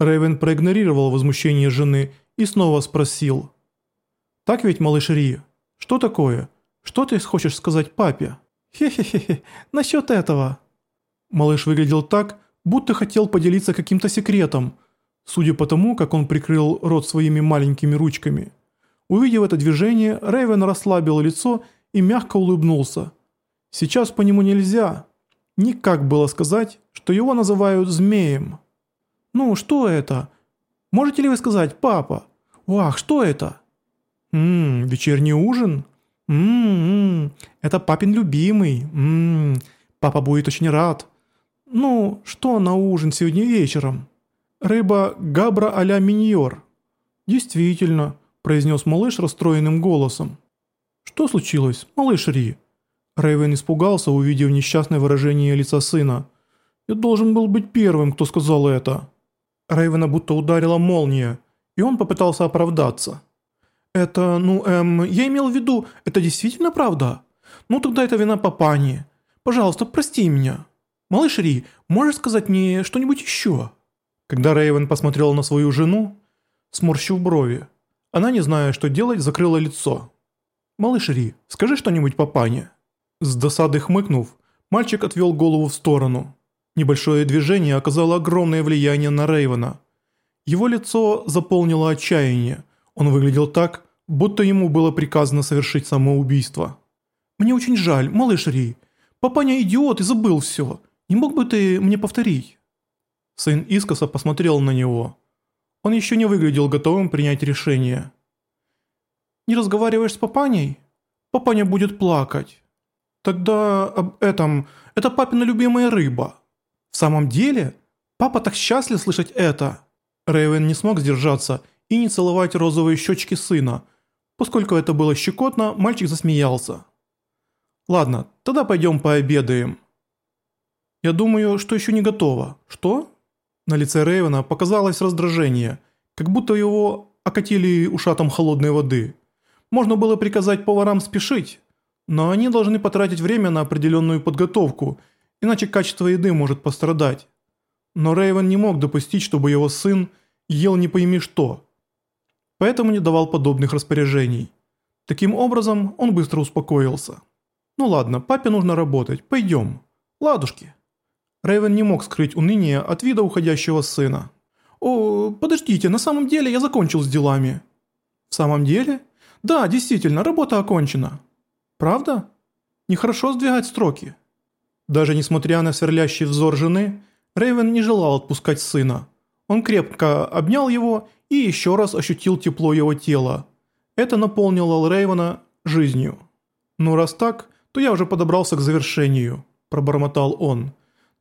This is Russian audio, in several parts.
Рэйвен проигнорировал возмущение жены и снова спросил. «Так ведь, малыш Ри? Что такое? Что ты хочешь сказать папе?» «Хе-хе-хе, насчет этого». Малыш выглядел так, будто хотел поделиться каким-то секретом, судя по тому, как он прикрыл рот своими маленькими ручками. Увидев это движение, Рэйвен расслабил лицо и мягко улыбнулся. Сейчас по нему нельзя. Никак было сказать, что его называют змеем. «Ну, что это? Можете ли вы сказать, папа? Вах, что это?» «Ммм, вечерний ужин? Ммм, это папин любимый. Ммм, папа будет очень рад. Ну, что на ужин сегодня вечером?» «Рыба габра а-ля миньор». «Действительно», – произнес малыш расстроенным голосом. «Что случилось, малыш Ри?» Рэйвен испугался, увидев несчастное выражение лица сына. «Я должен был быть первым, кто сказал это». Рэйвена будто ударила молния, и он попытался оправдаться. «Это, ну, эм, я имел в виду, это действительно правда? Ну тогда это вина папани. Пожалуйста, прости меня. Малыш Ри, можешь сказать мне что-нибудь еще?» Когда Рэйвен посмотрел на свою жену, сморщив брови, она, не зная, что делать, закрыла лицо. «Малыш Ри, скажи что-нибудь папане». С досады хмыкнув, мальчик отвел голову в сторону. Небольшое движение оказало огромное влияние на Рейвена. Его лицо заполнило отчаяние. Он выглядел так, будто ему было приказано совершить самоубийство. «Мне очень жаль, малыш Ри. Папаня идиот и забыл все. Не мог бы ты мне повторить?» Сын искоса посмотрел на него. Он еще не выглядел готовым принять решение. «Не разговариваешь с папаней? Папаня будет плакать». «Тогда об этом... Это папина любимая рыба». «В самом деле? Папа так счастлив слышать это!» Рэйвен не смог сдержаться и не целовать розовые щечки сына. Поскольку это было щекотно, мальчик засмеялся. «Ладно, тогда пойдем пообедаем». «Я думаю, что еще не готово. Что?» На лице Рэйвена показалось раздражение, как будто его окатили ушатом холодной воды. Можно было приказать поварам спешить, но они должны потратить время на определенную подготовку – иначе качество еды может пострадать. Но Рейвен не мог допустить, чтобы его сын ел не пойми что. Поэтому не давал подобных распоряжений. Таким образом, он быстро успокоился. «Ну ладно, папе нужно работать, пойдем. Ладушки». Рейвен не мог скрыть уныние от вида уходящего сына. «О, подождите, на самом деле я закончил с делами». «В самом деле?» «Да, действительно, работа окончена». «Правда?» «Нехорошо сдвигать строки». Даже несмотря на сверлящий взор жены, Рейвен не желал отпускать сына. Он крепко обнял его и еще раз ощутил тепло его тела. Это наполнило Рейвена жизнью. «Ну раз так, то я уже подобрался к завершению», – пробормотал он.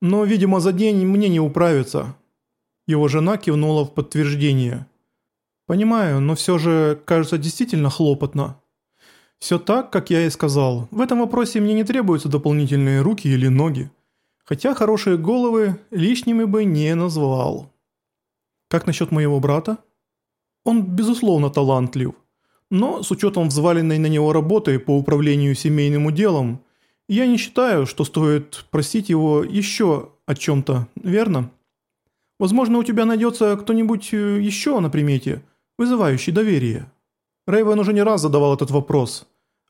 «Но, видимо, за день мне не управиться». Его жена кивнула в подтверждение. «Понимаю, но все же, кажется, действительно хлопотно». Все так, как я и сказал. В этом вопросе мне не требуются дополнительные руки или ноги. Хотя хорошие головы лишними бы не назвал. Как насчет моего брата? Он, безусловно, талантлив. Но с учетом взваленной на него работы по управлению семейным делом, я не считаю, что стоит просить его еще о чем-то, верно? Возможно, у тебя найдется кто-нибудь э, еще на примете, вызывающий доверие. Рейвен уже не раз задавал этот вопрос,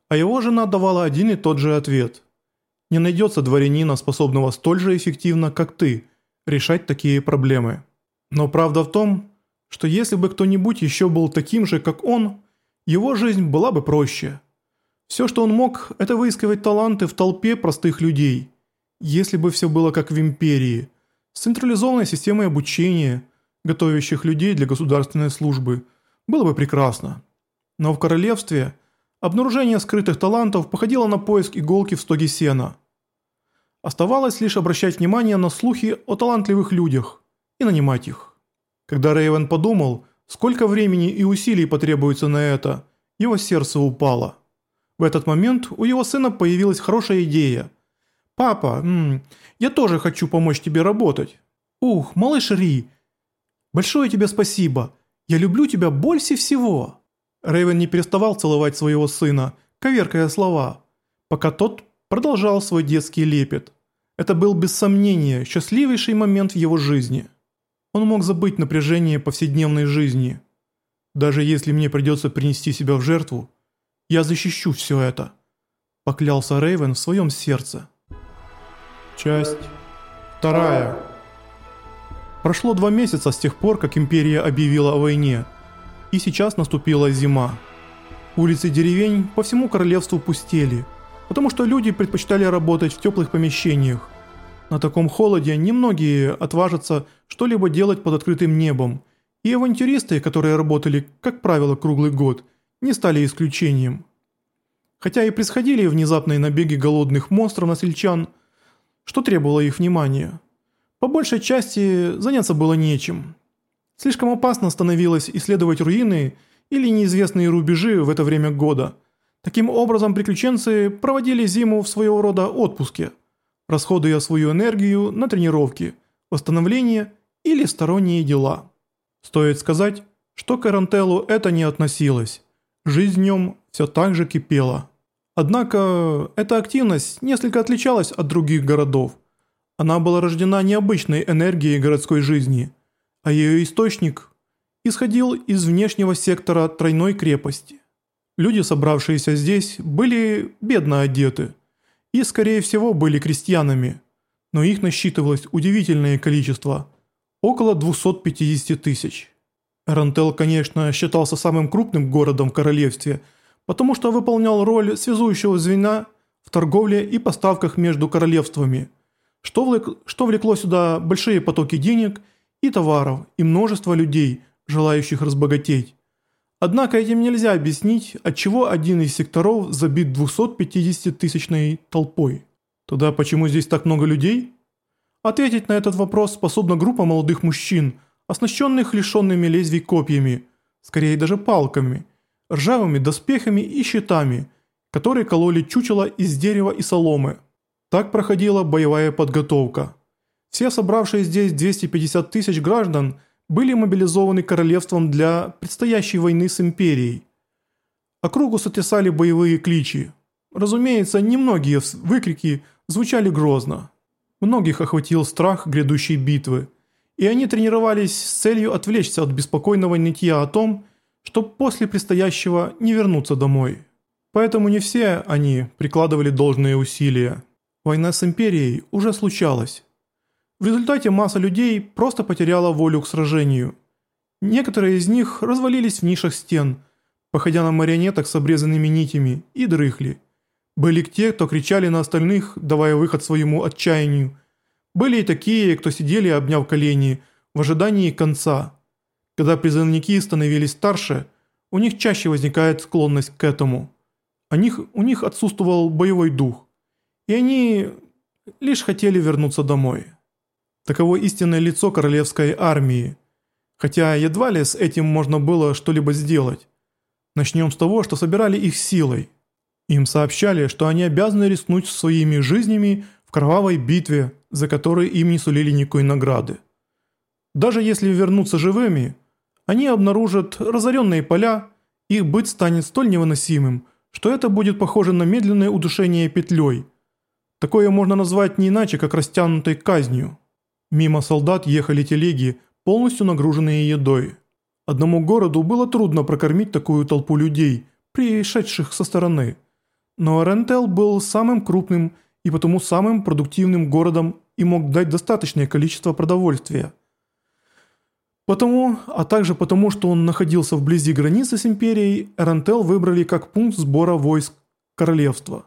а его жена давала один и тот же ответ. Не найдется дворянина, способного столь же эффективно, как ты, решать такие проблемы. Но правда в том, что если бы кто-нибудь еще был таким же, как он, его жизнь была бы проще. Все, что он мог, это выискивать таланты в толпе простых людей. Если бы все было как в империи, с централизованной системой обучения, готовящих людей для государственной службы, было бы прекрасно. Но в королевстве обнаружение скрытых талантов походило на поиск иголки в стоге сена. Оставалось лишь обращать внимание на слухи о талантливых людях и нанимать их. Когда Рейвен подумал, сколько времени и усилий потребуется на это, его сердце упало. В этот момент у его сына появилась хорошая идея. «Папа, я тоже хочу помочь тебе работать». «Ух, малыш Ри, большое тебе спасибо. Я люблю тебя больше всего». Рейвен не переставал целовать своего сына, коверкая слова, пока тот продолжал свой детский лепет. Это был без сомнения счастливейший момент в его жизни. он мог забыть напряжение повседневной жизни. Даже если мне придется принести себя в жертву, я защищу все это, поклялся Рейвен в своем сердце. Часть вторая. Прошло два месяца с тех пор, как Империя объявила о войне, и сейчас наступила зима. Улицы деревень по всему королевству пустели, потому что люди предпочитали работать в теплых помещениях. На таком холоде немногие отважатся что-либо делать под открытым небом, и авантюристы, которые работали, как правило, круглый год, не стали исключением. Хотя и происходили внезапные набеги голодных монстров на сельчан, что требовало их внимания. По большей части заняться было нечем. Слишком опасно становилось исследовать руины или неизвестные рубежи в это время года. Таким образом, приключенцы проводили зиму в своего рода отпуске, расходуя свою энергию на тренировки, восстановление или сторонние дела. Стоит сказать, что к Эрантеллу это не относилось. Жизнь в нем все так же кипела. Однако, эта активность несколько отличалась от других городов. Она была рождена необычной энергией городской жизни, а ее источник исходил из внешнего сектора тройной крепости. Люди, собравшиеся здесь, были бедно одеты и, скорее всего, были крестьянами, но их насчитывалось удивительное количество – около 250 тысяч. Рантел, конечно, считался самым крупным городом в королевстве, потому что выполнял роль связующего звена в торговле и поставках между королевствами, что, что влекло сюда большие потоки денег и товаров и множество людей, желающих разбогатеть. Однако этим нельзя объяснить, отчего один из секторов забит 250-тысячной толпой. Тогда почему здесь так много людей? Ответить на этот вопрос способна группа молодых мужчин – оснащенных лишенными лезвий копьями, скорее даже палками, ржавыми доспехами и щитами, которые кололи чучело из дерева и соломы. Так проходила боевая подготовка. Все собравшие здесь 250 тысяч граждан были мобилизованы королевством для предстоящей войны с империей. Округу сотрясали боевые кличи. Разумеется, немногие выкрики звучали грозно. Многих охватил страх грядущей битвы – и они тренировались с целью отвлечься от беспокойного нытья о том, что после предстоящего не вернуться домой. Поэтому не все они прикладывали должные усилия. Война с Империей уже случалась. В результате масса людей просто потеряла волю к сражению. Некоторые из них развалились в нишах стен, походя на марионеток с обрезанными нитями, и дрыхли. Были те, кто кричали на остальных, давая выход своему отчаянию – были и такие, кто сидели, обняв колени, в ожидании конца. Когда призывники становились старше, у них чаще возникает склонность к этому. У них, у них отсутствовал боевой дух. И они лишь хотели вернуться домой. Таково истинное лицо королевской армии. Хотя едва ли с этим можно было что-либо сделать. Начнем с того, что собирали их силой. Им сообщали, что они обязаны рискнуть своими жизнями в кровавой битве, за которой им не сулили никакой награды. Даже если вернуться живыми, они обнаружат разоренные поля, их быт станет столь невыносимым, что это будет похоже на медленное удушение петлей. Такое можно назвать не иначе, как растянутой казнью. Мимо солдат ехали телеги, полностью нагруженные едой. Одному городу было трудно прокормить такую толпу людей, пришедших со стороны. Но Рентел был самым крупным и потому самым продуктивным городом и мог дать достаточное количество продовольствия. Потому, а также потому, что он находился вблизи границы с империей, Эрантел выбрали как пункт сбора войск королевства.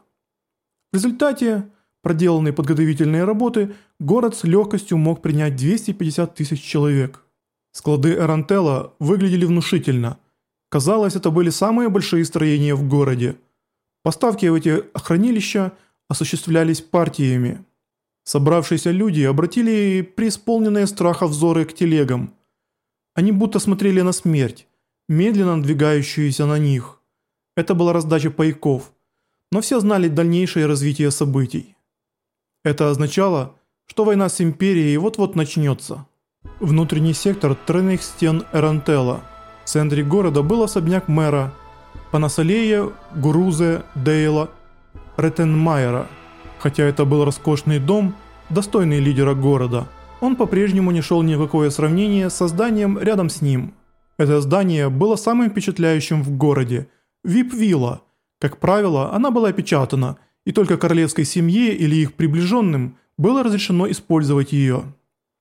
В результате проделанной подготовительной работы город с легкостью мог принять 250 тысяч человек. Склады Эрантела выглядели внушительно. Казалось, это были самые большие строения в городе. Поставки в эти хранилища осуществлялись партиями. Собравшиеся люди обратили преисполненные страха взоры к телегам. Они будто смотрели на смерть, медленно надвигающуюся на них. Это была раздача пайков, но все знали дальнейшее развитие событий. Это означало, что война с Империей вот-вот начнется. Внутренний сектор тройных стен Эрантела. В центре города был особняк мэра Панасалея, Гурузе, Дейла Ретенмайера. Хотя это был роскошный дом, достойный лидера города, Он по-прежнему не шел ни в какое сравнение с зданием рядом с ним. Это здание было самым впечатляющим в городе. Вип-вилла. Как правило, она была опечатана, и только королевской семье или их приближенным было разрешено использовать ее.